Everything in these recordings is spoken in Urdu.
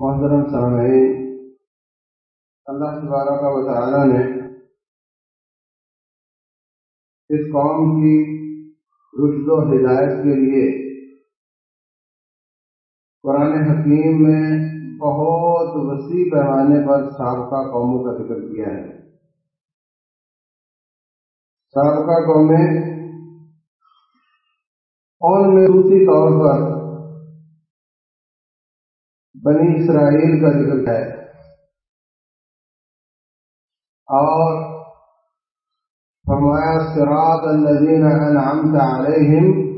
محترم سامعین اللہ تبارک و تعالی نے اس قوم کی رشد و ہدایت کے لیے قرآن حکیم میں بہت وسیع پیمانے پر سابقہ قوموں کا ذکر کیا ہے۔ سابقہ قومیں اور میں دوسری طور پر بنی اسرائیل کا ذکر ہے۔ اور فرمایا سراط الذین انعمت علیہم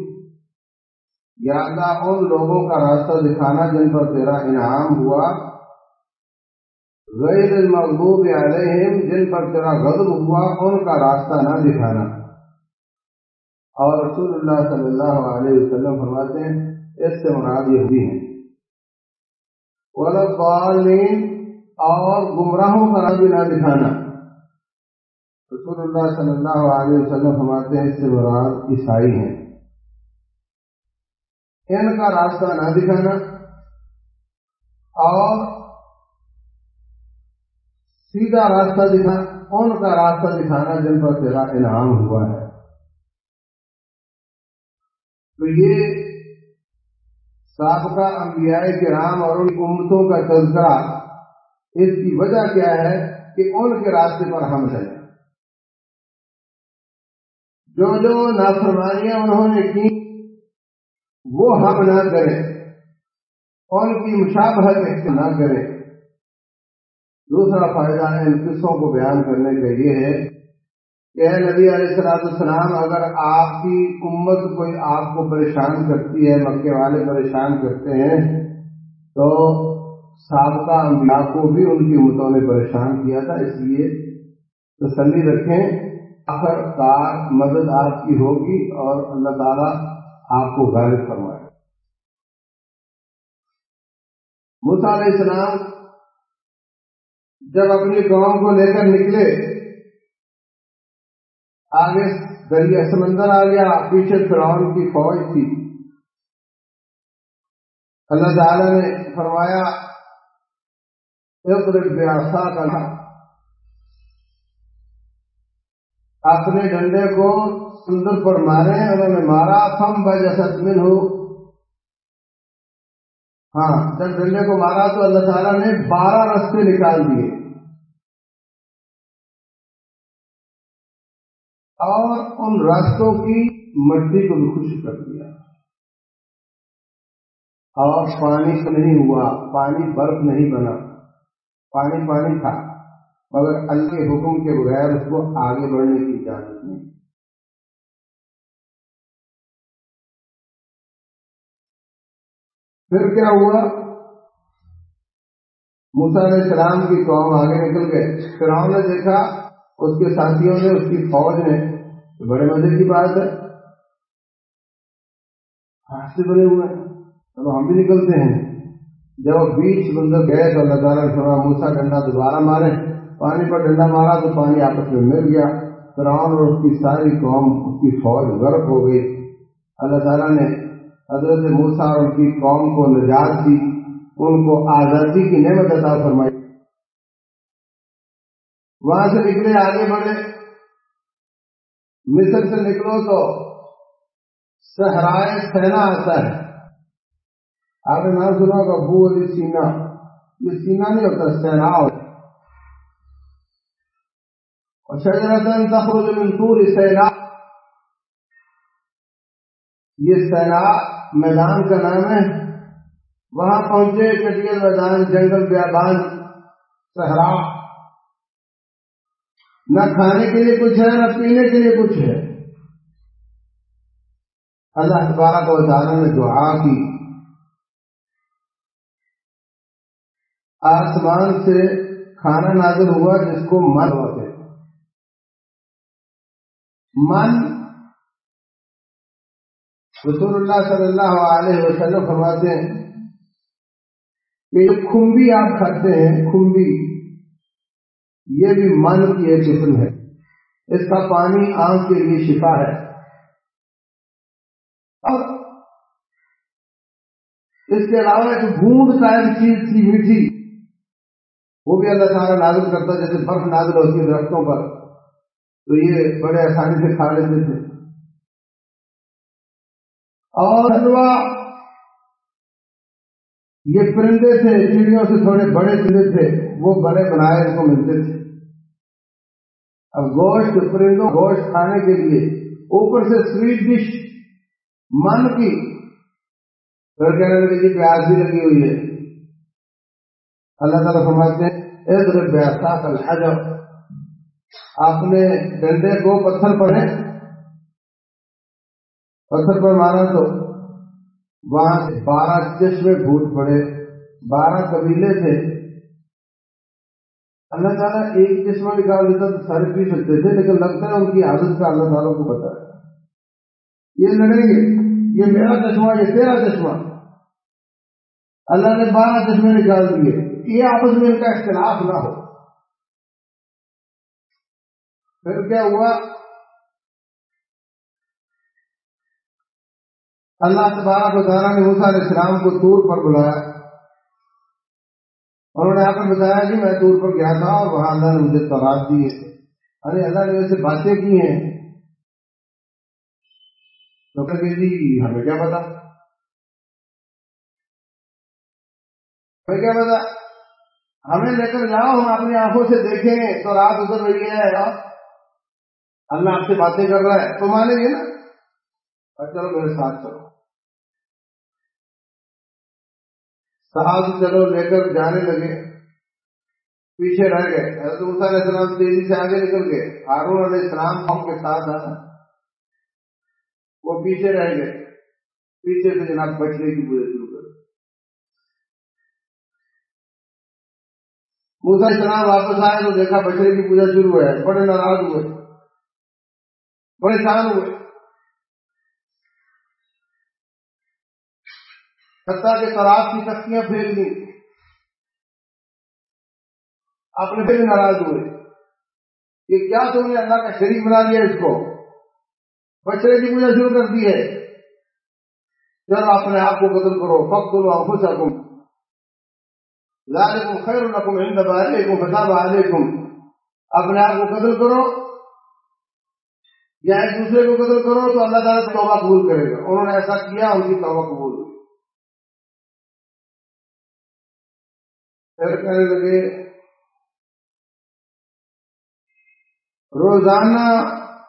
یادہ ان لوگوں کا راستہ دکھانا جن پر تیرا انعام ہوا۔ غیر المغضوب علیہم، جن پر تیرا غضب ہوا، ان کا راستہ نہ دکھانا۔ اور رسول اللہ صلی اللہ علیہ وسلم فرماتے ہیں، اس سے مراد یہ بھی ہیں۔ والین اور گمراہوں کا رب نہ دکھانا۔ رسول اللہ صلی اللہ علیہ وسلم فرماتے ہیں، اس سے مراد عیسائی ہیں۔ ان کا راستہ نہ دکھانا۔ اور سیدھا راستہ دکھانا ان کا راستہ دکھانا جن پر تیرا انعام ہوا ہے۔ تو یہ سابقہ انبیاء کرام اور ان امتوں کا تذکرہ۔ اس کی وجہ کیا ہے کہ ان کے راستے پر ہم ہیں۔ جو جو نافرمانیاں انہوں نے کی، وہ ہم نہ کریں۔ ان کی مشابہت نہ کریں۔ دوسرا فائدہ ہے ان قصوں کو بیان کرنے کا یہ ہے۔ کہ نبی علیہ السلاط السلام اگر آپ کی امت کوئی آپ کو پریشان کرتی ہے مکے والے پریشان کرتے ہیں، تو سابقہ انبیاء کو بھی ان کی امتوں نے پریشان کیا تھا۔ اس لیے تسلی رکھیں آخر کار مدد آپ کی ہوگی اور اللہ تعالیٰ آپ کو غالب فرمائے۔ علیہ السلام جب اپنی قوم کو لے کر نکلے آگے دریا سمندر آ گیا، پیچھے فرعون کی فوج تھی۔ اللہ تعالی نے فرمایا بیاسا کا اپنے ڈنڈے کو سندر پر مارے، انہوں نے مارا، فم من ہو ہاں جب ڈنڈے کو مارا تو اللہ تعالیٰ نے بارہ رستے نکال دیے۔ اور ان راستوں کی مٹی کو بھی خوش کر دیا۔ اور پانی سے نہیں ہوا، پانی برف نہیں بنا۔ پانی پانی تھا، مگر اللہ کے حکم کے بغیر اس کو آگے بڑھنے کی اجازت نہیں۔ پھر کیا ہوا؟ علیہ السلام کی قوم آگے نکل گئے۔ پھر نے دیکھا، اس کے ساتھیوں نے، اس کی فوج نے بڑے مزے کی بات ہے۔ ہاتھ سے بنے ہوئے اب ہم بھی نکلتے ہیں۔ جب وہ بیچ بندر گئے تو اللہ تعالیٰ نے موسا ڈنڈا دوبارہ مارے۔ پانی پر ڈنڈا مارا تو پانی آپس میں مل گیا۔ فرعون اور اس کی ساری قوم، اس کی فوج غرق ہو گئی۔ اللہ تعالیٰ نے حضرت موسا اور ان کی قوم کو نجات دی۔ ان کو آزادی کی نعمت عطا فرمائی۔ وہاں سے نکلے، آگے بڑھے۔ مصر سے نکلو تو صحرائے سینا آتا ہے۔ آپ نے نام سنا ہوگا بو علی سینا۔ یہ سینا نہیں ہوتا سینا ہوتا اور شجرتن تخرج من طور سینا یہ سینا میدان کا نام ہے۔ وہاں پہنچے چٹیل میدان جنگل بیابان، صحرا۔ نہ کھانے کے لیے کچھ ہے، نہ پینے کے لیے کچھ ہے۔ اللہ تبارک کو تعالیٰ نے دعا کی۔ آسمان سے کھانا نازل ہوا جس کو من ہوتے من رسول اللہ صلی اللہ علیہ وسلم فرماتے ہیں کہ جو کھمبی آپ کھاتے ہیں، کھمبی۔ یہ بھی من کی ایک قسم ہے۔ اس کا پانی آنکھ کے لیے شفا ہے۔ اب اس کے علاوہ ایک بھونڈ ٹائپ چیز تھی میٹھی، وہ بھی اللہ تعالیٰ نازل کرتا جیسے برف نازل ہوتی ہے درختوں پر۔ تو یہ بڑے آسانی سے کھا لیتے تھے۔ اور یہ پرندے تھے، چڑیوں سے تھوڑے بڑے چڑے تھے، وہ بڑے بنائے ان کو ملتے تھے۔ اب گوشت پرندوں گوشت کھانے کے لیے اوپر سے سویٹ ڈش من کی۔ پھر کہنے لگے جی پیاز بھی لگی ہوئی ہے۔ اللہ تعالیٰ سمجھتے ہیں ادھر بیاسا کل حجر اپنے ڈنڈے کو پتھر پر پتھر پر مارا تو وہاں سے بارہ چشمے پھوٹ پڑے، بارہ قبیلے تھے۔ اللہ تعالیٰ ایک چشمہ نکال دیتا تو سارے پی سکتے تھے، لیکن لگتا ہے ان کی عادت کا اللہ تعالیٰ کو پتا ہے۔ یہ لڑیں گے۔ یہ میرا چشمہ یہ تیرا چشمہ اللہ نے بارہ چشمے نکال دیے۔ یہ آپس میں ان کا اختلاف نہ ہو۔ پھر کیا ہوا؟ اللہ تبارک و تعالیٰ نے موسیٰ علیہ السلام کو تور پر بلایا۔ انہوں نے آ کر بتایا کہ میں تور پر گیا تھا اور وہاں اللہ نے مجھے تورات دی ہے ارے اللہ نے ویسے باتیں کی ہیں۔ تو کہ جی ہمیں کیا پتا؟ ہمیں کیا پتا؟ ہمیں لے کر جاؤ، ہم اپنی آنکھوں سے دیکھیں۔ تو رات اتر رہی ہے اللہ آپ سے باتیں کر رہا ہے۔ تو مانیں گے نا؟ چلو میرے ساتھ چلو۔ صاحب چلو لے کر جانے لگے۔ پیچھے رہ گئے۔ حضرت علیہ السلام تیزی سے آگے نکل گئے۔ ہارون علیہ السلام قوم کے ساتھ آنا وہ پیچھے رہ گئے۔ پیچھے سے جناب بچنے کی پوجا شروع کر موسا السلام واپس آئے تو دیکھا بچنے کی پوجا شروع ہے بڑے ناراض ہوئے۔ بڑے پریشان ہوئے۔ حتیٰ کے تراف کی تختیاں پھینک دی اپنے پھر ناراض ہوئے۔ کہ کیا تم نے اللہ کا شریک بنا دیا اس کو؟ بچے کی پوجا شروع کر دی ہے۔ چلو اپنے آپ کو قتل کرو فخ کرو آپ خوش رکھوں ذالکم خیر لکم عند بارئکم فتاب علیکم۔ اپنے آپ کو قتل کرو یا ایک دوسرے کو قتل کرو تو اللہ تعالیٰ توبہ قبول کرے گا۔ انہوں نے ایسا کیا، ان کی توبہ قبول ہوئی۔ پھر کہنے لگے، روزانہ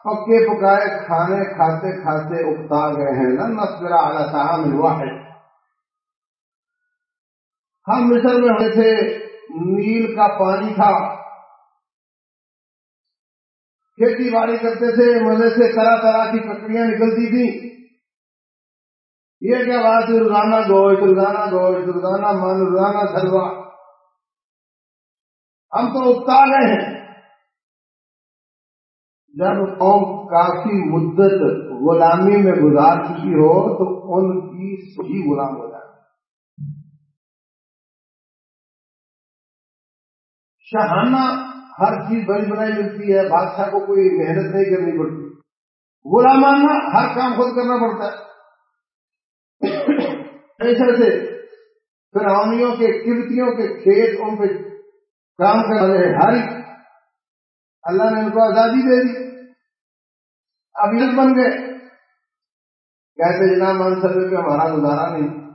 پکے پکائے کھانے کھاتے کھاتے اکتا گئے ہیں نہ نسبرا اعلیٰ صاحب ہوا ہے ہم مصر میں ہوئے تھے نیل کا پانی تھا۔ کھیتی باڑی کرتے تھے، مزے سے طرح طرح کی پکڑیاں نکلتی تھی یہ کیا بات روزانہ گوشت روزانہ گوشت، روزانہ من روزانہ سلوا ہم تو اکتا گئے ہیں۔ جب قوم کافی مدت غلامی میں گزار چکی ہو، تو ان کی صحیح غلام ہو جائے شہانہ ہر چیز بڑی بنائی ملتی ہے، بادشاہ کو کوئی محنت نہیں کرنی پڑتی۔ غلامانہ ہر کام خود کرنا پڑتا ہے۔ ایسے سے فرعونیوں کے کبتیوں کے کھیت ان پہ کام کر رہے ہر اللہ نے ان کو آزادی دے دی۔ اب یہ بن گئے۔ کہتے جناب مان سکے کہ ہمارا گزارا نہیں۔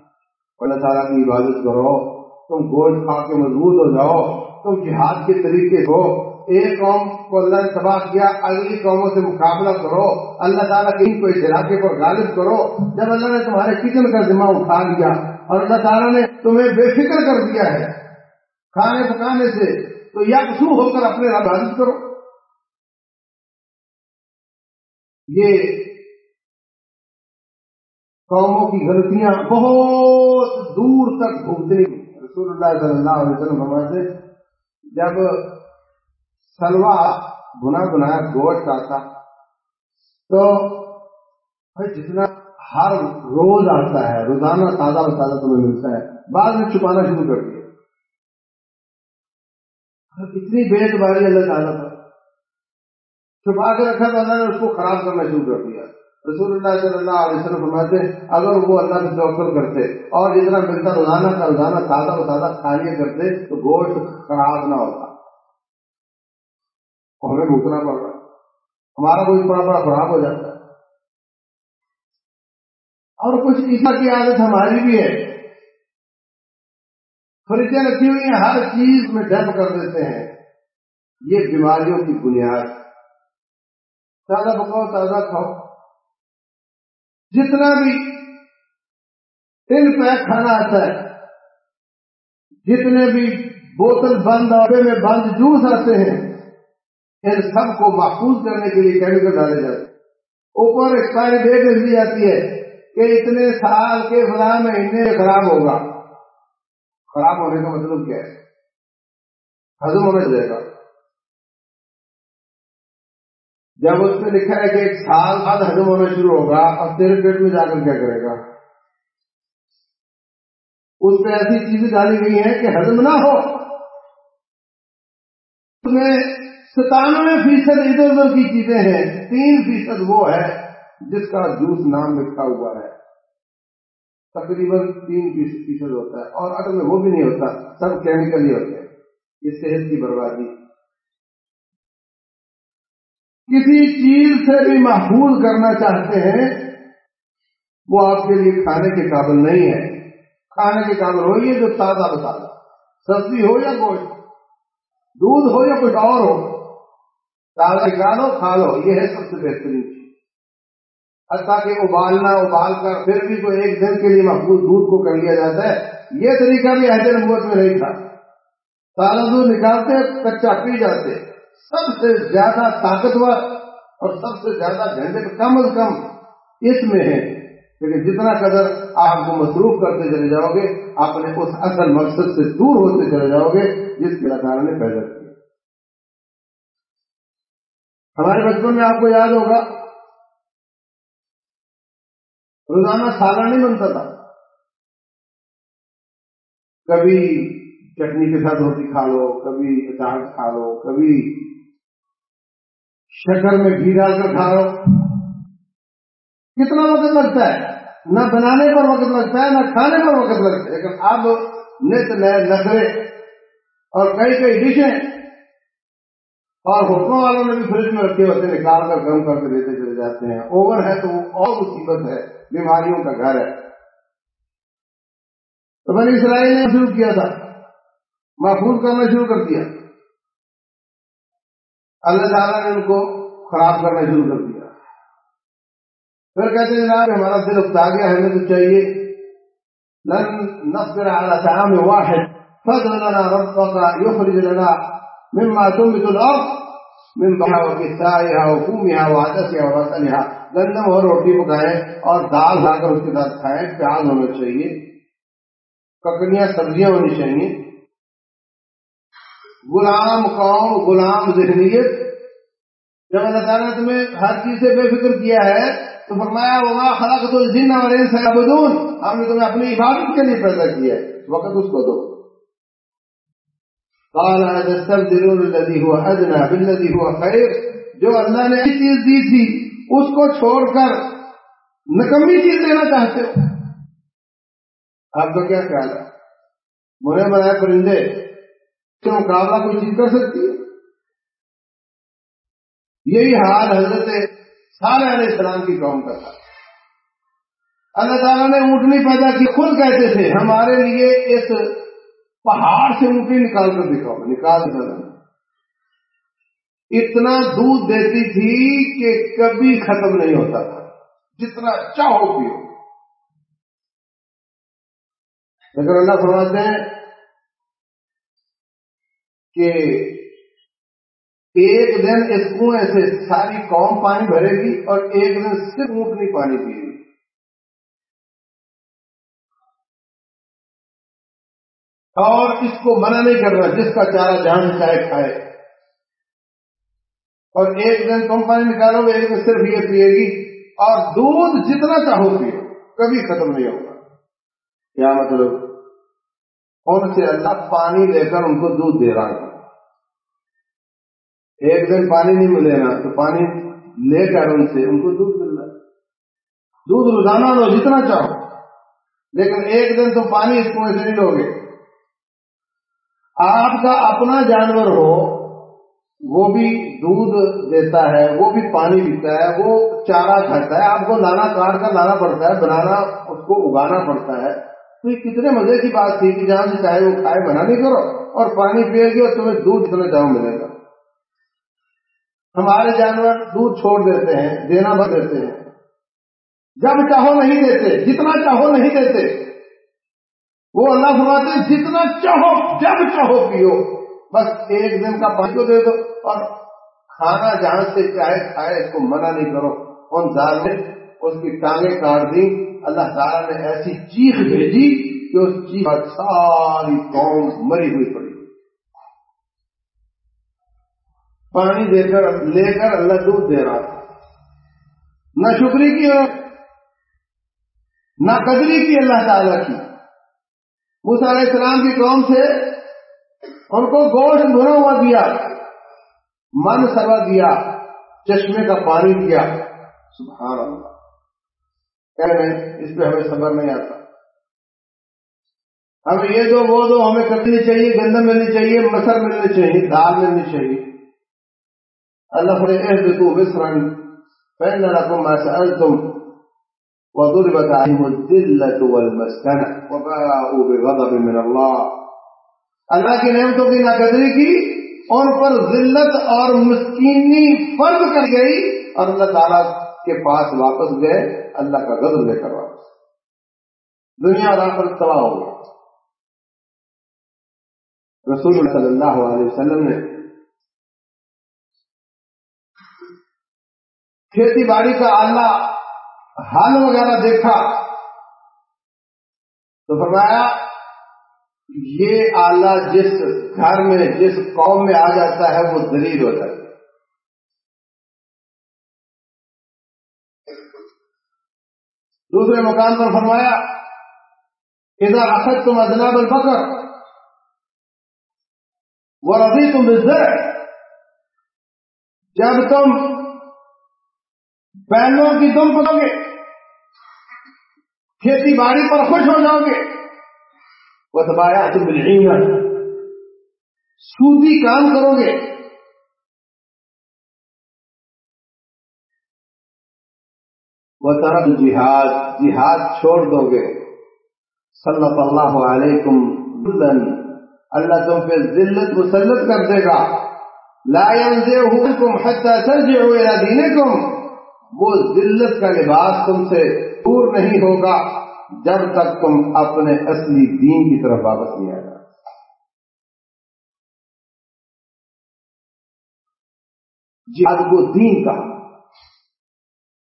اللہ تعالیٰ کی عبادت کرو۔ تم گوشت کھا کے مضبوط ہو جاؤ۔ تم جہاد کے طریقے ہو۔ ایک قوم کو اللہ نے تباہ کیا، اگلی قوموں سے مقابلہ کرو۔ اللہ تعالیٰ کے ان کو اس علاقے پر غالب کرو۔ جب اللہ نے تمہارے کچن کا ذمہ اٹھا لیا اور اللہ تعالیٰ نے تمہیں بے فکر کر دیا ہے کھانے پکانے سے تو یا سو ہو کر اپنے عبادت کرو۔ یہ قوموں کی غلطیاں بہت دور تک بھگتنی رسول اللہ صلی اللہ علیہ وسلم فرماتے جب سلوا بنا بنایا گوشت آتا، تو جتنا ہر روز آتا ہے، روزانہ تازہ و تازہ تمہیں ملتا ہے۔ بعد میں چھپانا شروع کر دیا۔ اتنی بے اعتباری اللہ تعالیٰ تھا چھپا کے رکھا تو اللہ نے اس کو خراب کرنا شروع کر دیا۔ رسول اللہ صلی اللہ علیہ وسلم فرماتے اگر وہ اللہ سے توکل کرتے اور جتنا ملتا روزانہ کا روزانہ سادہ و سادہ کھا لیا کرتے تو گوشت خراب نہ ہوتا۔ ہمیں بھوکنا پڑ رہا ہمارا کچھ بڑا بڑا خراب ہو جاتا۔ ہے اور کچھ عیسا کی عادت ہماری بھی ہے۔ فریجیں رکھی ہوئی ہیں، ہر چیز میں ڈب کر دیتے ہیں۔ یہ بیماریوں کی بنیاد۔ تازہ پکاؤ، تازہ کھاؤ۔ جتنا بھی تین پیک کھانا آتا ہے، جتنے بھی بوتل بند، ڈبے میں بند جوس آتے ہیں، ان سب کو محفوظ کرنے کے لیے کیمیکل ڈالے جاتے ہیں۔ اوپر ایکسپائری ڈیٹ لکھ دی جاتی ہے کہ اتنے سال کے فلاں مہینے خراب ہوگا۔ خراب ہونے کا مطلب کیا ہے۔ ہزم ہونے جائے گا جب اس میں لکھا ہے کہ ایک سال بعد ہزم ہونا شروع ہوگا، اب تیرے پیٹ میں جا کر کیا کرے گا؟ اس پہ ایسی چیزیں ڈالی گئی ہیں کہ ہزم نہ ہو۔ اس میں ستانوے فیصد ادھر ادھر کی چیزیں ہیں۔ تین فیصد وہ ہے جس کا جوس نام لکھا ہوا ہے۔ تقریباً تین فیصد ہوتا ہے۔ اور اگر میں وہ بھی نہیں ہوتا، سب کیمیکل ہی ہوتے ہیں۔ یہ صحت کی بربادی۔ کسی چیز سے بھی محفوظ کرنا چاہتے ہیں، وہ آپ کے لیے کھانے کے قابل نہیں ہے۔ کھانے کے قابل ہوئی جو تازہ بتا سبزی ہو یا گوشت، دودھ ہو یا کچھ اور ہو، تازہ نکالو کھا لو، یہ ہے سب سے بہترین۔ حتیٰ کہ ابالنا ابال کر پھر بھی کوئی ایک دن کے لیے محفوظ دودھ کو کر لیا جاتا ہے۔ یہ طریقہ بھی عہد نبوت میں نہیں تھا۔ تازہ دودھ نکالتے کچا پی جاتے سب سے زیادہ طاقتور اور سب سے زیادہ گھنٹے کم از کم اس میں ہے لیکن جتنا قدر آپ کو مصروف کرتے چلے جاؤ گے اپنے اس اصل مقصد سے دور ہوتے چلے جاؤ گے، جس کے اللہ نے پیدا کیا ہمارے بچپن میں آپ کو یاد ہوگا روزانہ سالہ نہیں بنتا تھا۔ کبھی چٹنی کے ساتھ روٹی کھا لو، کبھی اچار کھا لو، کبھی شکر میں گھی ڈال کر کھا لو۔ کتنا وقت لگتا ہے؟ نہ بنانے پر وقت لگتا ہے، نہ کھانے پر وقت لگتا ہے۔ لیکن اب نت نئے نخرے اور کئی کئی ڈشیں اور ہوٹلوں والوں نے بھی فریج میں رکھے ہوتے نکال کر گرم کر کے دیتے چلے جاتے ہیں۔ اوور ہے تو وہ اور مصیبت ہے۔ بیماریوں کا گھر ہے۔ تو بنی اسرائیل نے شروع کیا تھا۔ محفوظ کرنا شروع کر دیا۔ اللہ تعالیٰ نے ان کو خراب کرنا شروع کر دیا۔ پھر کہتے ہیں، جناب، ہمارا دل اکتا گیا، ہمیں تو چاہیے۔ لن نصبر على طعام واحد۔ فضل لنا ربك يخرج لنا مما تنبت الارض من بها وكسائها وفومها وعدسها وبصلها گندم اور روٹی پکائیں اور دال کھا کر اس کے ساتھ کھائیں پیاز ہونا چاہیے، ککڑیاں، سبزیاں ہونی چاہیے۔ غلام قوم، غلام ذہنیت۔ جب اللہ تعالیٰ نے تمہیں ہر چیز سے بے فکر کیا ہے، تو فرمایا، وما خلقت الجن والانس ہم نے تمہیں اپنی عبادت کے لیے پیدا کیا ہے، وقت اس کو دو۔ قال تستبدلون الذي هو ادنى بالذي هو خير۔ جو اللہ نے چیز دی تھی اس کو چھوڑ کر نکمی چیز دینا چاہتے ہو؟ آپ کا کیا خیال ہے؟ مرے بنائے پرندے کے مقابلہ کوئی چیز کر سکتی ہے؟ یہی حال حضرت صالح علیہ السلام کی قوم کا تھا۔ اللہ تعالیٰ نے اونٹنی پیدا کی، خود کہتے تھے، ہمارے لیے اس پہاڑ سے اونٹنی نکال کر دکھاؤ، نکال کر اتنا دودھ دیتی تھی کہ کبھی ختم نہیں ہوتا تھا۔ جتنا اچھا چاہو پیو لیکن اللہ فرماتے ہیں کہ ایک دن اس کنویں سے ساری قوم پانی بھرے گی اور ایک دن صرف اونٹنی پانی پیے گی۔ اور اس کو منع نہیں کرنا جس کا چارہ جہاں چاہے کھائے۔ اور ایک دن تم پانی نکالو گے، ایک دن صرف یہ پیے گی۔ اور دودھ جتنا چاہو پیو، کبھی ختم نہیں ہوگا۔ کیا مطلب؟ ان سے اللہ پانی لے کر ان کو دودھ دے رہا تھا ایک دن پانی نہیں ملے گا، تو پانی لے کر ان سے ان کو دودھ مل رہا دودھ روزانہ لو، جتنا چاہو۔ لیکن ایک دن تو پانی اس کنویں سے نہیں لو گے۔ آپ کا اپنا جانور ہو وہ بھی دودھ دیتا ہے، وہ بھی پانی پیتا ہے، وہ چارہ کھاتا ہے، آپ کو لانا کاٹ کر لانا پڑتا ہے، بنانا، اس کو اگانا پڑتا ہے۔ تو یہ کتنے مزے کی بات تھی کہ جہاں سے چاہے وہ کھائے بنا نہیں کرو اور پانی پیے گی اور تمہیں دودھ اتنا چاہو ملے گا۔ ہمارے جانور دودھ چھوڑ دیتے ہیں، دینا بھر دیتے ہیں۔ جب چاہو نہیں دیتے، جتنا چاہو نہیں دیتے، وہ اللہ فرماتے جتنا چاہو، جب چاہو پیو۔ بس ایک دن کا پانی کو دے دو اور کھانا جہاں سے چاہے کھائے، اس کو منع نہیں کرو۔ ان دال نے اس کی ٹانگیں کاٹ دی اللہ تعالیٰ نے ایسی چیخ بھیجی کہ اس چیخ پر ساری قوم مری ہوئی پڑی۔ پانی دے کر، لے کر اللہ دودھ دے رہا تھا۔ نہ شکری کی اور نہ قدری کی اللہ تعالیٰ کی۔ علیہ السلام کی قوم سے ان کو گوشت بھرا ہوا دیا، من سرا دیا، چشمے کا پانی دیا۔ سبحان اللہ۔ کہنے اس پہ ہمیں صبر نہیں آتا۔ ہمیں یہ دو، وہ دو ہمیں کٹنی چاہیے، گندم ملنی چاہیے مسر ملنی چاہیے، دال ملنی چاہیے۔ اللہ فرے تو مصرن پہن رقم تم وضربت عليهم الذلة والمسكنة وباءوا بغضب من الله اللہ کی نعمتوں کی ناقدری کی، اور پر ذلت اور مسکینی فرض کر گئی اور اللہ تعالیٰ کے پاس واپس گئے، اللہ کا غضب لے کر واپس۔ دنیا اور آخر تباہ ہو گیا رسول صلی اللہ علیہ وسلم نے کھیتی باڑی کا اللہ حال وغیرہ دیکھا تو فرمایا یہ آلہ جس گھر میں، جس قوم میں آ جاتا ہے، وہ دلیل ہو جاتا ہے۔ دوسرے مقام پر فرمایا ادھر اخذ تم ادناب البکر وہ ربی تم جب تم پہلوں کی دم پکو گے کھیتی باڑی پر خوش ہو جاؤ گے وہ تمہارا تم سودی کام کرو گے۔ وہ طرف جہاد۔ جہاد چھوڑ دو گے۔ صلی اللہ علیکم دلن اللہ تم پہ ذلت مسلط کر دے گا۔ لا ينزعكم حتى ترجعوا الى دينكم۔ وہ ذلت کا لباس تم سے دور نہیں ہوگا۔ جب تک تم اپنے اصلی دین کی طرف واپس نہیں آئے گا۔ جہاد کو دین کا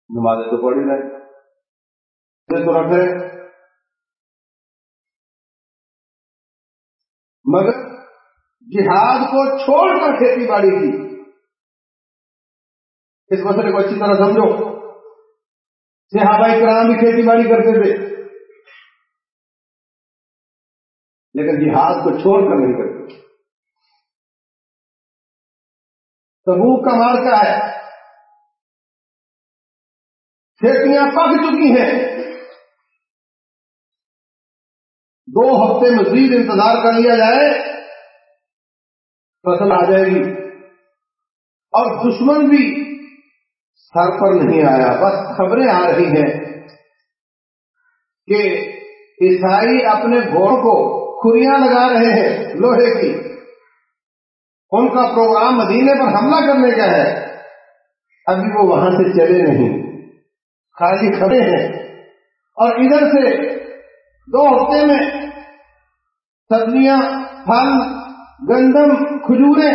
نمازیں تو پڑھی رہے تو رکھے مگر جہاد کو چھوڑ کر کھیتی باڑی کی۔ اس مسئلے کو اچھی طرح سمجھو۔ صحابہ کرام بھی کھیتی باڑی کرتے تھے۔ لیکن جہاد کو چھوڑ کر نہیں کرتے۔ تبو کا مارکا ہے کھیتیاں پک چکی ہیں۔ دو ہفتے مزید انتظار کر لیا جائے، فصل آ جائے گی۔ اور دشمن بھی سر پر نہیں آیا۔ بس خبریں آ رہی ہیں کہ عیسائی اپنے گھوڑوں کو کھریاں لگا رہے ہیں لوہے کی۔ ان کا پروگرام مدینے پر حملہ کرنے کا ہے۔ ابھی وہ وہاں سے چلے نہیں۔ خالی کھڑے ہیں۔ اور ادھر سے دو ہفتے میں سبزیاں پھل، گندم، کھجوریں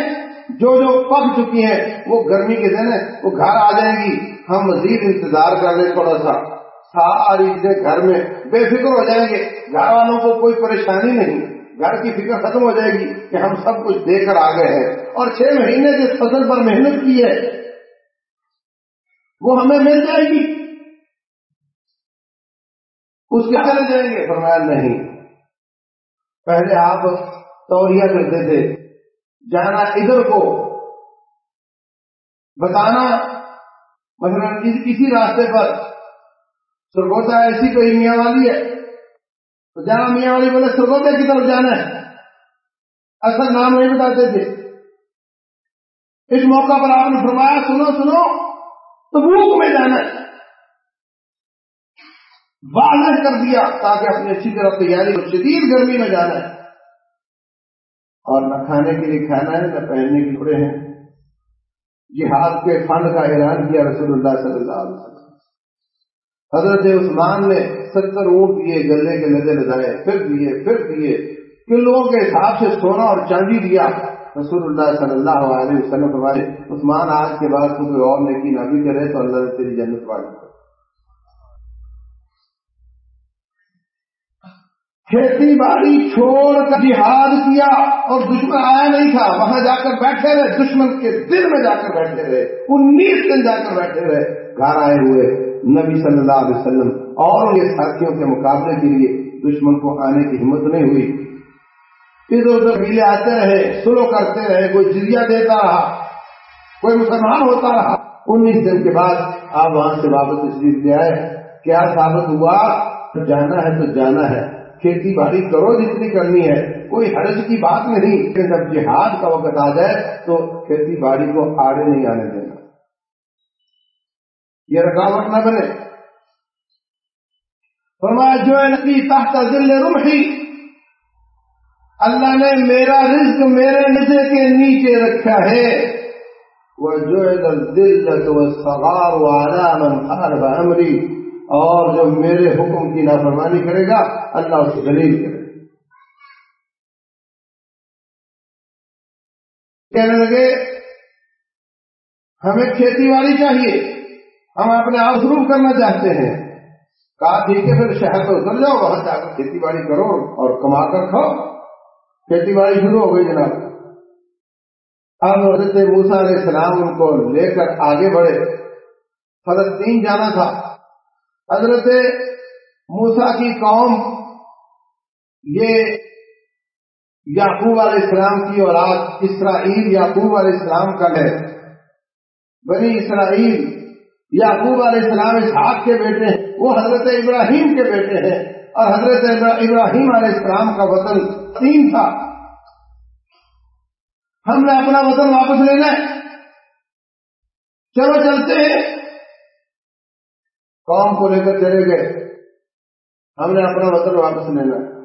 جو جو پک چکی ہیں، وہ گرمی کے دن ہے وہ گھر آ جائیں گی۔ ہم مزید انتظار کر لیں تھوڑا سا۔ ساری چیزیں گھر میں بے فکر ہو جائیں گے۔ گھر والوں کو کوئی پریشانی نہیں۔ گھر کی فکر ختم ہو جائے گی کہ ہم سب کچھ دے کر آ گئے ہیں۔ اور چھ مہینے جس فصل پر محنت کی ہے، وہ ہمیں مل جائے گی۔ اس کے چلے جائیں گے۔ فرمایا، نہیں۔ پہلے آپ توریہ کرتے تھے۔ جانا ادھر کو۔ بتانا، مثلا کسی راستے پر سرگوتا ایسی کوئی میاں والی ہے؟ تو جہاں میاں والی بولے سرگوتے کی طرف جانا ہے۔ اصل نام نہیں بتاتے تھے۔ اس موقع پر آپ نے فرمایا، سنو سنو تو بھوک میں جانا ہے۔ واضح کر دیا تاکہ اپنی اچھی طرح تیاری ہو شدید گرمی میں جانا ہے۔ اور نہ کھانے کے لیے کھانا ہے، نہ پہننے کے کپڑے ہیں۔ جہاد کے فنڈ کا اعلان کیا رسول اللہ صلی اللہ علیہ وسلم حضرت عثمان نے ستر اونٹ دیے گلے کے لدے لدائے پھر دیے پھر دیے۔ کلووں کے حساب سے سونا اور چاندی دیا؟ رسول اللہ صلی اللہ علیہ وسلم ہمارے عثمان، آج کے بعد تو کوئی اور نیکی نہ بھی کرے تو اللہ نے تیری جنت والی کھیتی باڑی چھوڑ کر جہاد کیا اور دشمن آیا نہیں تھا۔ وہاں جا کر بیٹھے رہے، دشمن کے دل میں جا کر بیٹھے رہے، انیس دن جا کر بیٹھے رہے، گھر آئے ہوئے۔ نبی صلی اللہ علیہ وسلم اور یہ ساتھیوں کے مقابلے کے لیے دشمن کو آنے کی ہمت نہیں ہوئی۔ ادھر ادھر میلے آتے رہے، سلو کرتے رہے، کوئی جزیا دیتا رہا، کوئی مسلمان ہوتا رہا، انیس دن کے بعد آپ وہاں سے واپس اس لیے لے آئے۔ کیا ثابت ہوا؟ جانا ہے تو جانا ہے۔ کھیتی باڑی کرو جتنی کرنی ہے، کوئی حرج کی بات نہیں کہ جب جہاد کا وقت آ جائے تو کھیتی باڑی کو آڑے نہیں آنے دینا۔ یہ رکاوٹ نہ بنے فرمایا، جو نبی تحت ذل رمحی، اللہ نے میرا رزق میرے نظر کے نیچے رکھا ہے۔ وہ جو سوار امری اور جو میرے حکم کی نافرمانی کرے گا، اللہ اسے دلیل کرے کہنے لگے، ہمیں کھیتی باڑی چاہیے۔ ہم اپنے آپ شروع کرنا چاہتے ہیں۔ کہا ٹھیک ہے پھر شہر میں اتر جاؤ، وہاں جا کر کھیتی باڑی کرو اور کما کر کھاؤ۔ کھیتی باڑی شروع ہو گئی جناب۔ اب حضرت موسا علیہ السلام ان کو لے کر آگے بڑھے۔ فلسطین جانا تھا۔ حضرت موسا کی قوم، یہ یعقوب علیہ السلام کی اولاد اسرائیل یعقوب علیہ السلام کا ہے۔ بنی اسرائیل یعقوب علیہ السلام، اسحاق کے بیٹے ہیں، وہ حضرت ابراہیم کے بیٹے ہیں اور حضرت ابراہیم علیہ السلام کا وطن تین تھا۔ ہم نے اپنا وطن واپس لینا ہے۔ چلو چلتے ہیں۔ قوم کو لے کر چلے گئے۔ ہم نے اپنا وطن واپس لینا۔ ہے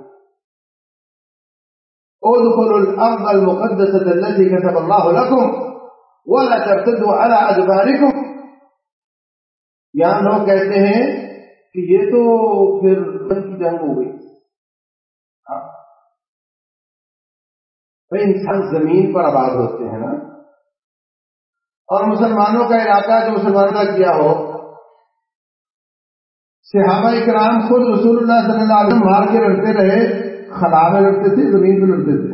ادخلوا الارض المقدسة التي كتب الله لكم ولا ترتدوا على ادباركم یہاں لوگ کہتے ہیں کہ یہ تو پھر کی جنگ ہو گئی۔ ہاں۔ انسان زمین پر آباد ہوتے ہیں نا۔ اور مسلمانوں کا علاقہ جو مسلمانوں کا کیا ہو، صحابہ کرام خود رسول اللہ صلی اللہ علیہ وسلم مار کے لڑتے رہے خلا میں لڑتے تھے، زمین پہ لڑتے تھے۔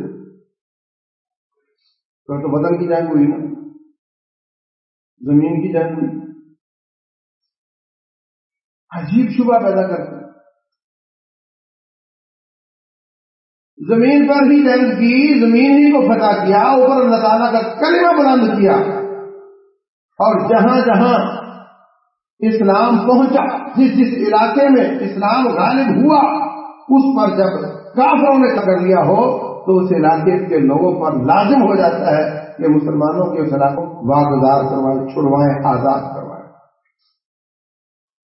تو بدن کی جنگ ہوئی نا۔ زمین کی جنگ ہوئی۔ عجیب شبہ پیدا کرتے زمین پر ہی جنگ کی زمین ہی کو فتح کیا اوپر اللہ تعالیٰ کا کلمہ بلند کیا۔ اور جہاں جہاں اسلام پہنچا، جس جس علاقے میں اسلام غالب ہوا، اس پر جب کافروں نے کر لیا ہو، تو اس علاقے کے لوگوں پر لازم ہو جاتا ہے کہ مسلمانوں کے اس علاقوں واقدار کروائیں چھڑوائیں آزاد کروائیں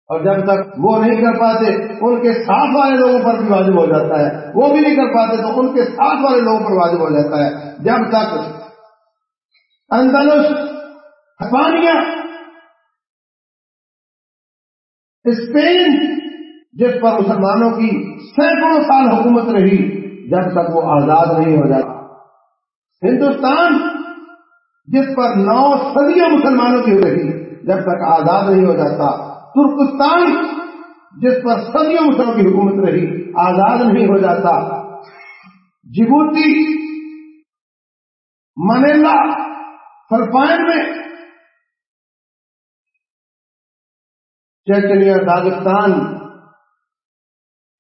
اور جب تک وہ نہیں کر پاتے، ان کے ساتھ والے لوگوں پر بھی واجب ہو جاتا ہے۔ وہ بھی نہیں کر پاتے تو ان کے ساتھ والے لوگوں پر واجب ہو جاتا ہے۔ جب تک اندلس اسپانیہ اسپین، جس پر مسلمانوں کی سینکڑوں سال حکومت رہی، جب تک وہ آزاد نہیں ہو جاتا۔ ہندوستان، جس پر نو صدیوں مسلمانوں کی رہی، جب تک آزاد نہیں ہو جاتا۔ ترکستان جس پر صدیوں مسلم کی حکومت رہی، آزاد نہیں ہو جاتا۔ جبوتی منیلا فلپائن میں چیچنیا، داغستان،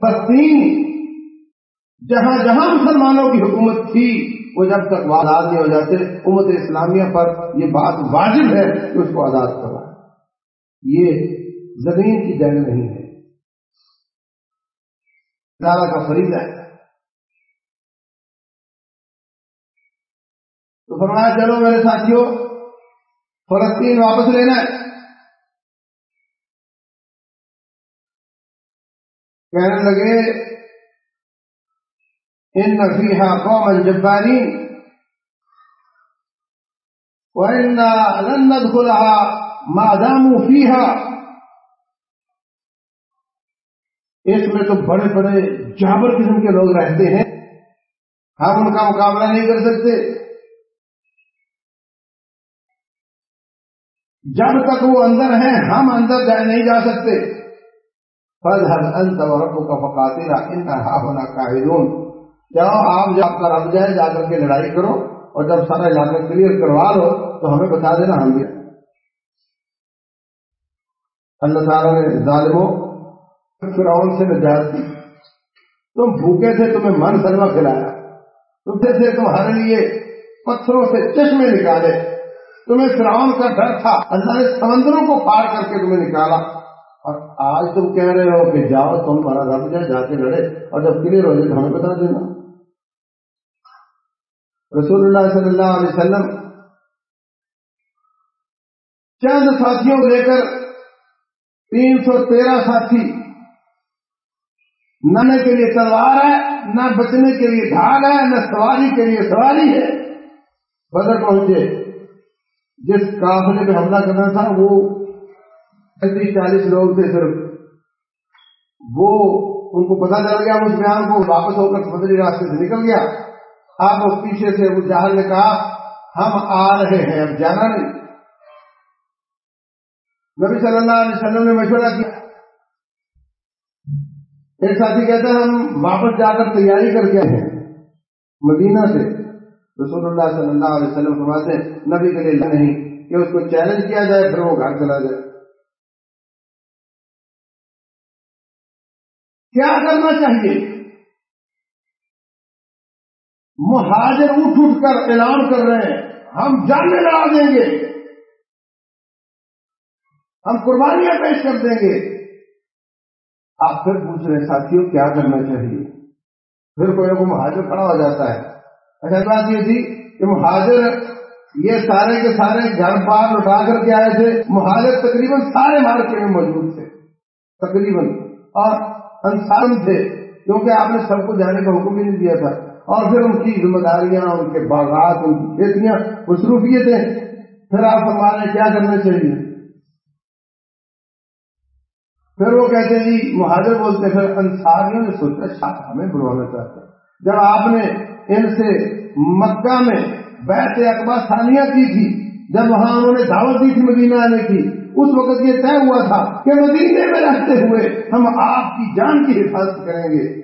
فلسطین، جہاں جہاں مسلمانوں کی حکومت تھی، وہ جب تک آزاد نہیں ہو جاتے، امت اسلامیہ پر یہ بات واجب ہے کہ اس کو آزاد کروائے یہ زمین کی جنگ نہیں ہے۔ دادا کا فریض ہے۔ تو فرمایا، چلو میرے ساتھیوں فلسطین واپس لینا ہے۔ کہنے لگے، ان فیحا قوم الجبانی وإنا لن ندخلها ما داموا فيها اس میں تو بڑے بڑے جابر قسم کے لوگ رہتے ہیں۔ ہم ان کا مقابلہ نہیں کر سکتے۔ جب تک وہ اندر ہیں، ہم اندر جائے نہیں جا سکتے۔ فل ہر انت ربو کا فقاترا ان ہونا قاہدون جاؤ، آپ جب کر اب جائے، جا کر کے لڑائی کرو۔ اور جب سارا علاقہ کلیئر کروا لو، تو ہمیں بتا دینا ہم بھی۔ اللہ تعالیٰ نے ظالموں فرعون سے نجات دی۔ تم بھوکے تھے تمہیں من سلوا کھلایا۔ تم سے تمہارے لیے پتھروں سے چشمے نکالے۔ تمہیں فرعون کا ڈر تھا۔ اللہ نے سمندروں کو پار کر کے تمہیں نکالا۔ اور آج تم کہہ رہے ہو کہ جاؤ، تم تمہارا رب جائے، جا کے لڑے۔ اور جب کلیئر ہو جائے تو ہمیں بتا دینا۔ رسول اللہ صلی اللہ علیہ وسلم چند ساتھیوں کو لے کر تین سو تیرہ ساتھی نہ کے لیے تلوار ہے، نہ بچنے کے لیے ڈھال ہے، نہ سواری کے لیے سواری ہے۔ بدر پہنچے۔ جس قافلے پہ حملہ کرنا تھا، وہ پینتیس، چالیس لوگ تھے صرف۔ وہ، ان کو پتا چل گیا اس بیان کو واپس ہو کر سمندری راستے سے نکل گیا۔ آپ پیچھے سے ابو جہل نے کہا، ہم آ رہے ہیں اب جانا نہیں۔ نبی صلی اللہ علیہ وسلم نے مشورہ کیا ایک ساتھی کہتا ہے، ہم واپس جا کر تیاری کر کے ہیں مدینہ سے۔ رسول اللہ صلی اللہ علیہ وسلم فرماتے ہیں، نبی کے لیے نہیں، کہ اس کو چیلنج کیا جائے، پھر وہ گھر چلا جائے۔ کیا کرنا چاہیے؟ مہاجر اٹھ اٹھ کر اعلان کر رہے ہیں، ہم جانے لڑا دیں گے۔ ہم قربانیاں پیش کر دیں گے۔ آپ پھر پوچھ رہے ساتھیوں کیا کرنا چاہیے؟ پھر کوئی کو مہاجر کھڑا ہو جاتا ہے۔ اچھا بات یہ تھی کہ مہاجر یہ سارے کے سارے گھر بار لٹا کر کے آئے تھے۔ مہاجر تقریباً سارے مارکیٹ میں موجود تھے۔ تقریباً۔ اور انسان تھے، کیونکہ آپ نے سب کو جانے کا حکم بھی نہیں دیا تھا۔ اور پھر ان کی ذمہ داریاں، ان کے باغات، ان کی کھیتیاں مصروفیتیں۔ پھر آپ ہمارے کیا کرنا چاہیے؟ پھر وہ کہتے ہیں جی مہاجر بولتے پھر انصاریوں نے سوچا شاید ہمیں بلوانا چاہتے جب آپ نے ان سے مکہ میں بیت اقبا ثانیہ کی تھی، جب وہاں انہوں نے دعوت دی تھی مدینہ آنے کی، اس وقت یہ طے ہوا تھا کہ مدینے میں رہتے ہوئے ہم آپ کی جان کی حفاظت کریں گے۔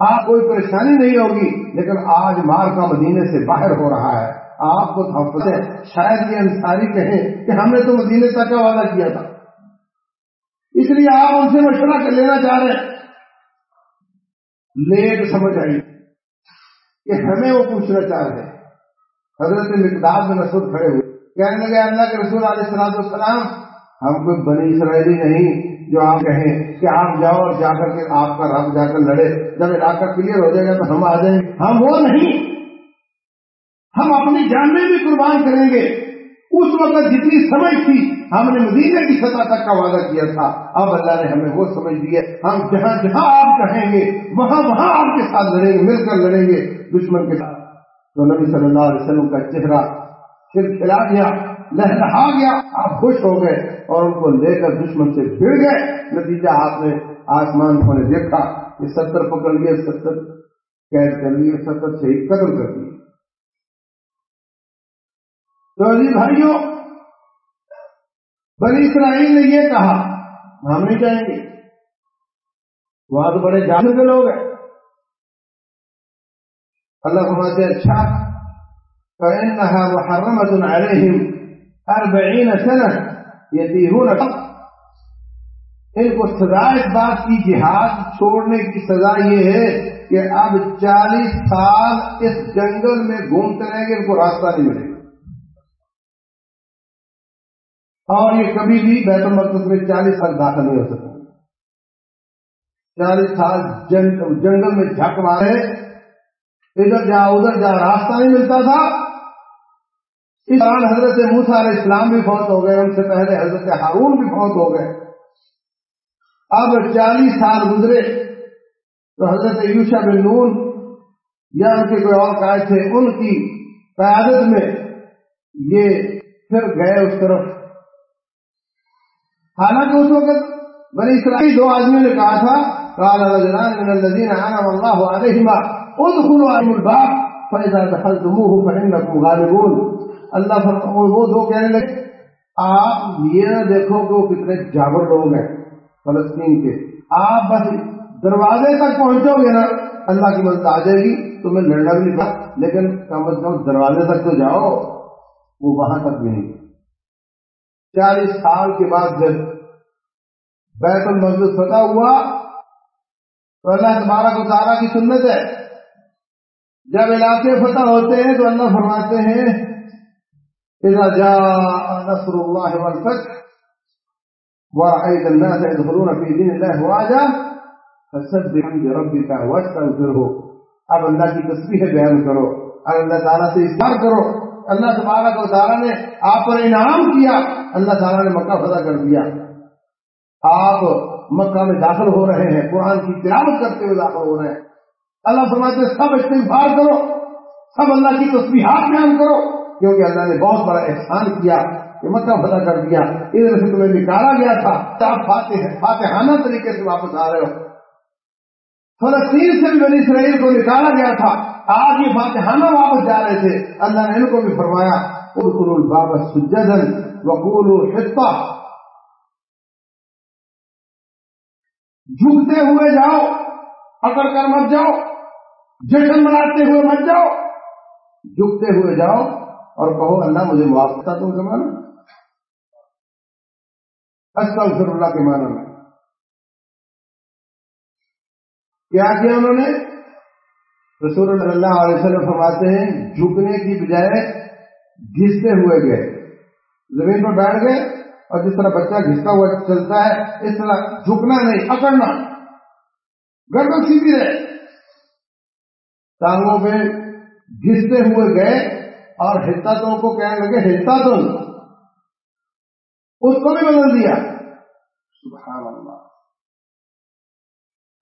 آپ کوئی پریشانی نہیں ہوگی، لیکن آج مار کا مدینے سے باہر ہو رہا ہے۔ آپ کو شاید یہ انصاری کہیں کہ ہم نے تو مدینے تک کا وعدہ کیا تھا۔ اس لیے آپ ان سے مشورہ کر لینا چاہ رہے ہیں۔ لیٹ سمجھ آئی کہ ہمیں وہ پوچھنا چاہ رہے ہیں۔ حضرت مقدار میں نسل کھڑے ہوئے۔ کہنے لگے، اللہ کے رسول علیہ السلام ہم کوئی بنی اسرائیلی نہیں جو آپ کہیں کہ آپ جاؤ اور جا کر کے آپ کا رب جا کر لڑے۔ جب علاقہ کلیئر ہو جائے گا تو ہم آ جائیں گے۔ ہم وہ نہیں۔ ہم اپنی جانیں بھی قربان کریں گے۔ اس وقت جتنی سمجھ تھی ہم نے مدینے کی سطح تک کا وعدہ کیا تھا۔ اب اللہ نے ہمیں وہ سمجھ دی ہے، ہم جہاں جہاں آپ کہیں گے، وہاں وہاں آپ کے ساتھ لڑیں گے، مل کر لڑیں گے۔ دشمن کے ساتھ۔ تو نبی صلی اللہ علیہ وسلم کا چہرہ پھر کھلا گیا لہرا گیا۔ آپ خوش ہو گئے اور ان کو لے کر دشمن سے بھڑ گئے۔ نتیجہ آپ نے آسمان کو نے دیکھا کہ ستر پکڑ لیے، ستر قید کر لیے، ستر سے ہی قتل کر لیے تو علی بھائیوں بنی اسرائیل نے یہ کہا، ہم نہیں چاہیں گے۔ وہاں تو بڑے جانے کے لوگ ہیں۔ اللہ فرماتے اچھا فإنها محرمة عليهم أربعين سنة يتيهون ان کو سزا، اس بات کی جہاد چھوڑنے کی سزا یہ ہے کہ اب چالیس سال اس جنگل میں گھومتے رہیں گے، ان کو راستہ نہیں ملے گا۔ اور یہ کبھی بھی بیت المقدس میں چالیس سال داخل نہیں ہو سکتے چالیس سال جنگل میں جھک مارے، ادھر جا ادھر جا، راستہ نہیں ملتا تھا۔ اس دوران حضرت موسا علیہ السلام بھی فوت ہو گئے، ان سے پہلے حضرت ہارون بھی فوت ہو گئے۔ اب چالیس سال گزرے تو حضرت یوشا بن نون یا ان کے کوئی اور قائد تھے، ان کی قیادت میں یہ پھر گئے اس طرف۔ حالانکہ اس وقت بنی اسرائیل دو آدمیوں نے کہا تھا، قال رجلان من الذين انعم الله عليهما ادخلوا عليهم الباب فاذا دخلتموه فانكم غالبون۔ اللہ وہ دو کہنے لگے، آپ یہ دیکھو کہ وہ کتنے جاگر لوگ ہیں فلسطین کے۔ آپ بس دروازے تک پہنچو گے نا، اللہ کی مدد آ جائے گی، تمہیں لڑنا بھی نہیں لیکن کم از کم دروازے تک تو جاؤ، وہ وہاں تک بھی نہیں۔ چالیس سال کے بعد جب بیت المسجد فتح ہوا، تو اللہ تبارک و تعالیٰ کی سنت ہے۔ جب علاقے فتح ہوتے ہیں تو اللہ فرماتے ہیں، اذا جاء نصر الله والفتح ورأيت الناس يدخلون في دين الله واجا فسبح بحمد ربك واستغفره اب اللہ کی تصویر بیان کرو اور اللہ تعالیٰ سے اظہار کرو۔ اللہ تبارک و تعالیٰ نے آپ پر انعام کیا، اللہ تعالیٰ نے مکہ فتح کر دیا۔ آپ مکہ میں داخل ہو رہے ہیں، قرآن کی تلاوت کرتے ہوئے داخل ہو رہے ہیں۔ اللہ فرماتے سب استغفار کرو، سب اللہ کی تصویرات بیان کرو۔ کیونکہ اللہ نے بہت بڑا احسان کیا کہ مکہ فتح کر دیا۔ ادھر سے تمہیں نکالا گیا تھا آپ فاتح فاتحانہ طریقے سے واپس آ رہے ہو۔ فلسطین سے بھی بنی اسرائیل کو نکالا گیا تھا۔ آج یہ فاتحانہ واپس جا رہے تھے۔ اللہ نے ان کو بھی فرمایا ادخل الباب سجدن وقول حصہ جھکتے ہوئے جاؤ اکڑ کر مت جاؤ، جشن مناتے ہوئے مت جاؤ۔ جھکتے ہوئے جاؤ اور کہو، اللہ مجھے معاف تھا تم کے مانا استغفر اللہ کے معنی میں۔ کیا کیا انہوں نے؟ رسول اللہ علیہ وسلم فرماتے ہیں، جھکنے کی بجائے گھستے ہوئے گئے۔ زمین پر بیٹھ گئے اور جس طرح بچہ گھستا ہوا چلتا ہے، اس طرح جھکنا نہیں، اکڑنا۔ گڑبڑ سیدھی رہے ٹانگوں پہ گھستے ہوئے گئے اور ہلتا تو کو کہنے لگے ہلتا تو اس کو بھی بدل دیا۔ سبحان اللہ۔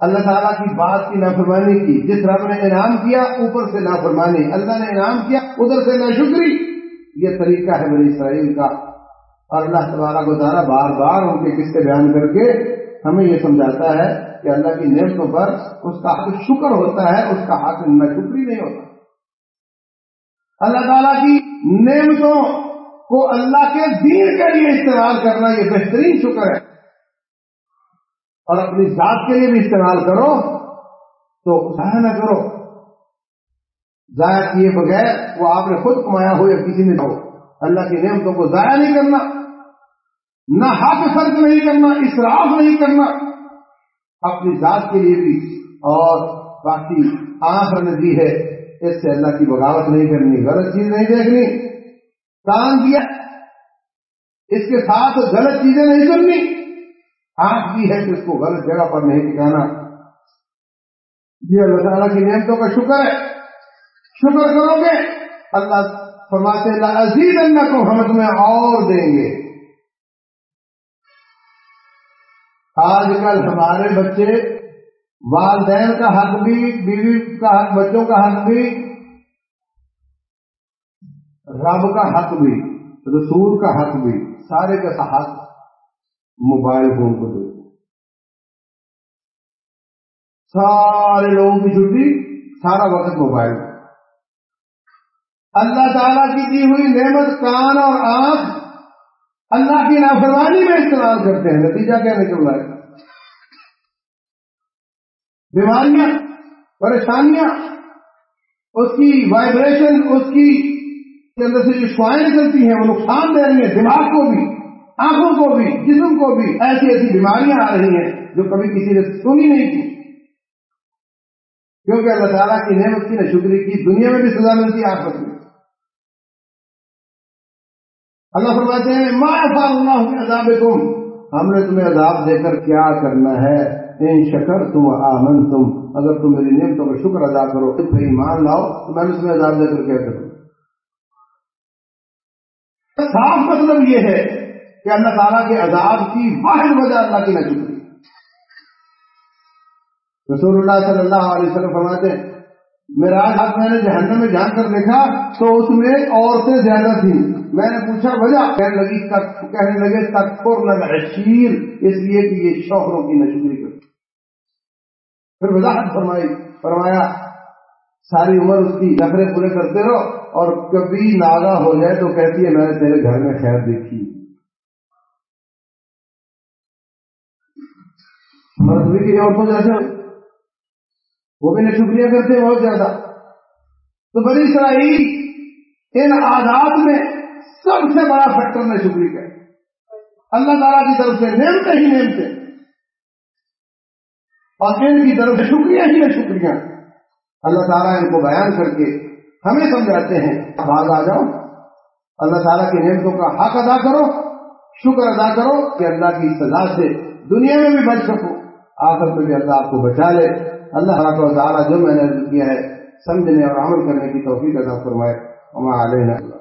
اللہ تعالیٰ کی بات کی نافرمانی کی، جس رب نے انعام کیا، اوپر سے نافرمانی، اللہ نے انعام کیا، ادھر سے ناشکری۔ یہ طریقہ ہے بنی اسرائیل کا۔ اور اللہ تعالیٰ کو تعالیٰ بار بار ان کے قصے بیان کر کے ہمیں یہ سمجھاتا ہے کہ اللہ کی نعمتوں پر اس کا حق شکر ہوتا ہے، اس کا حق ناشکری نہیں ہوتا۔ اللہ تعالیٰ کی نعمتوں کو اللہ کے دین کے لیے استعمال کرنا یہ بہترین شکر ہے۔ اور اپنی ذات کے لیے بھی استعمال کرو، تو ضائع نہ کرو۔ ضائع کیے بغیر وہ آپ نے خود کمایا ہو یا کسی نے ہو۔ اللہ کی نعمتوں کو ضائع نہیں کرنا، نہ حق فرق نہیں کرنا، اسراف نہیں کرنا، اپنی ذات کے لیے بھی۔ اور باقی آنکھ نے دی ہے، اس سے اللہ کی بغاوت نہیں کرنی، غلط چیز نہیں دیکھنی کام دیا۔ اس کے ساتھ غلط چیزیں نہیں سننی۔ آنکھ بھی ہے کہ اس کو غلط جگہ پر نہیں ٹکانا یہ جی اللہ تعالیٰ کی نعمتوں کا شکر ہے۔ شکر کرو گے۔ اللہ فرماتے اللہ عزیز اللہ کو ہم تمہیں اور دیں گے۔ آج کل ہمارے بچے والدین کا حق بھی، بیوی کا حق، بچوں کا حق بھی، رب کا حق بھی، رسول کا حق بھی، سارے کا حق موبائل فون کو دے سارے لوگوں کی چھٹی سارا وقت موبائل اللہ تعالیٰ کی دی ہوئی نعمت کان اور آنکھ اللہ کی نافرمانی میں استعمال کرتے ہیں۔ نتیجہ کیا نکل رہا ہے بیماریاں، پریشانیاں، اس کی وائبریشن اس کی اندر سے جو شوائیں نکلتی ہیں، وہ نقصان دے رہی ہیں، دماغ کو بھی۔ آنکھوں کو بھی، جسم کو بھی ایسی ایسی بیماریاں آ رہی ہیں جو کبھی کسی نے سنی نہیں تھی۔ کیونکہ اللہ تعالیٰ کی نعمت کی نہ شکری کی، دنیا میں بھی سزا ملتی ہے میں۔ اللہ فرماتے ہیں، ما اللہ عذاب تم ہم نے تمہیں عذاب دے کر کیا کرنا ہے؟ ان شکر تم آمن تم اگر تم میری نعمتوں کا شکر ادا کرو پھر ایمان لاؤ، تو میں اس میں عذاب دے کر کہہ کروں۔ صاف مطلب یہ ہے کہ اللہ تعالیٰ کے عذاب کی واحد وجہ اللہ کی نہ شکری رسول اللہ صلی اللہ علیہ وسلم فرماتے ہیں، میرا آج میں نے جہنم میں جان کر دیکھا تو اس میں عورتیں زیادہ تھیں۔ میں نے پوچھا، وجہ؟ کہنے لگی کہنے لگے تکفر لگا شیر اس لیے کہ یہ شوہروں کی نشکری کر پھر وضاحت فرمائی، فرمایا، ساری عمر اس کی نخرے پورے کرتے رہو اور کبھی ناگا ہو جائے تو کہتی ہے، میں نے تیرے گھر میں خیر دیکھی۔ مرد بھی عورتوں جیسے وہ بھی شکریہ کرتے ہیں بہت زیادہ۔ تو بڑی اسرائیل ان آزاد میں سب سے بڑا فیکٹر میں شکریہ ہے اللہ تعالیٰ کی طرف سے نعمتیں ہی نعمتیں۔ اور ان کی طرف سے شکریہ ہی میں شکریہ۔ اللہ تعالیٰ ان کو بیان کر کے ہمیں سمجھاتے ہیں۔ آواز آ جاؤ۔ اللہ تعالیٰ کی نعمتوں کا حق ادا کرو، شکر ادا کرو کہ اللہ کی سزا سے دنیا میں بھی بچ سکو۔ آخر میں بھی اللہ آپ کو بچا لے۔ اللہ تعالیٰ جو میں نے کیا ہے، سمجھنے اور عمل کرنے کی توفیق ادا فرمائے۔ ہمارے